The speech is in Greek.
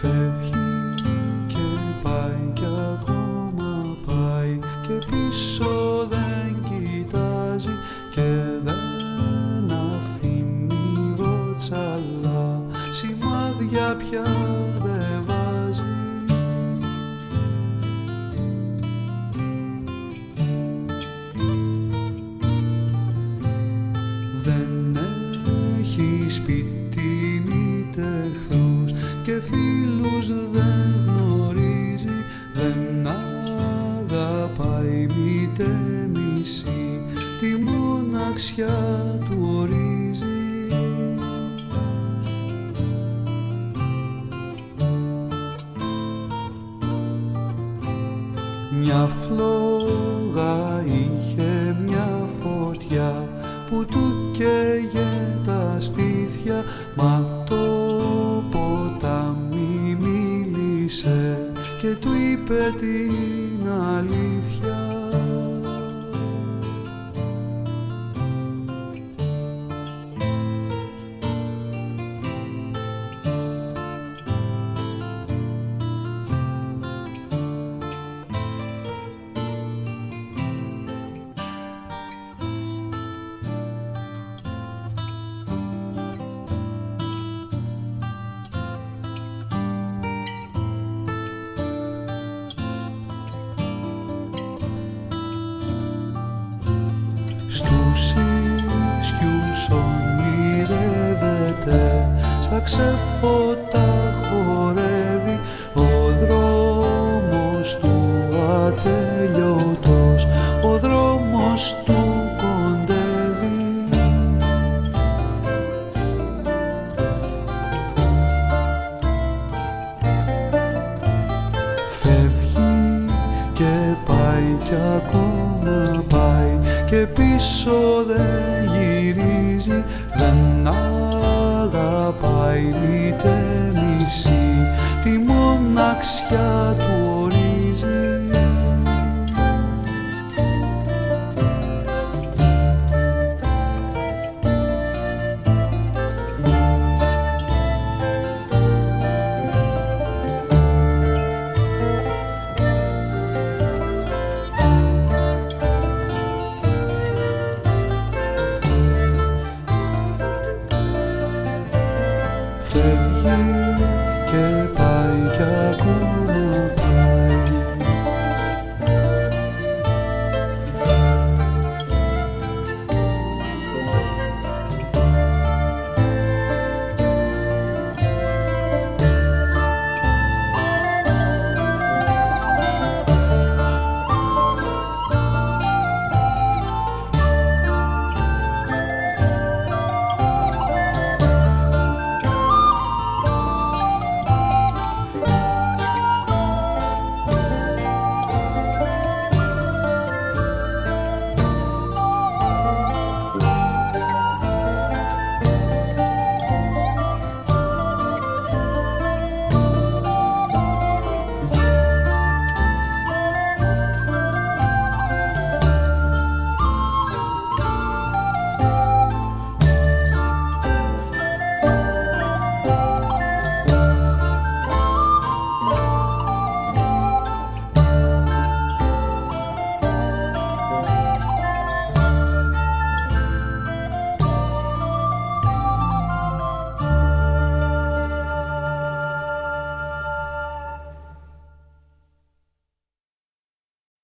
Φεύγει και πάει και ακόμα πάει και πίσω δεν κοιτάζει και δεν αφήνει βοτσαλά σημάδια πια δεν βάζει. Δεν έχει σπίτι μη δεν γνωρίζει δεν αγαπάει μήτε μισή τη μοναξιά του ορίζει. Μια φλόγα είχε μια φωτιά που του καίγε τα στήθια μα το και του είπε την αλήθεια. στους ίσκιους ονειρεύεται στα ξεφωτά χορεύει ο δρόμος του ατελειωτός ο δρόμος του κοντεύει. Φεύγει και πάει πια ακόμα πάει και πίσω δεν γυρίζει δεν αγαπάει μήτε τη μοναξιά του και πάει κι ακούει.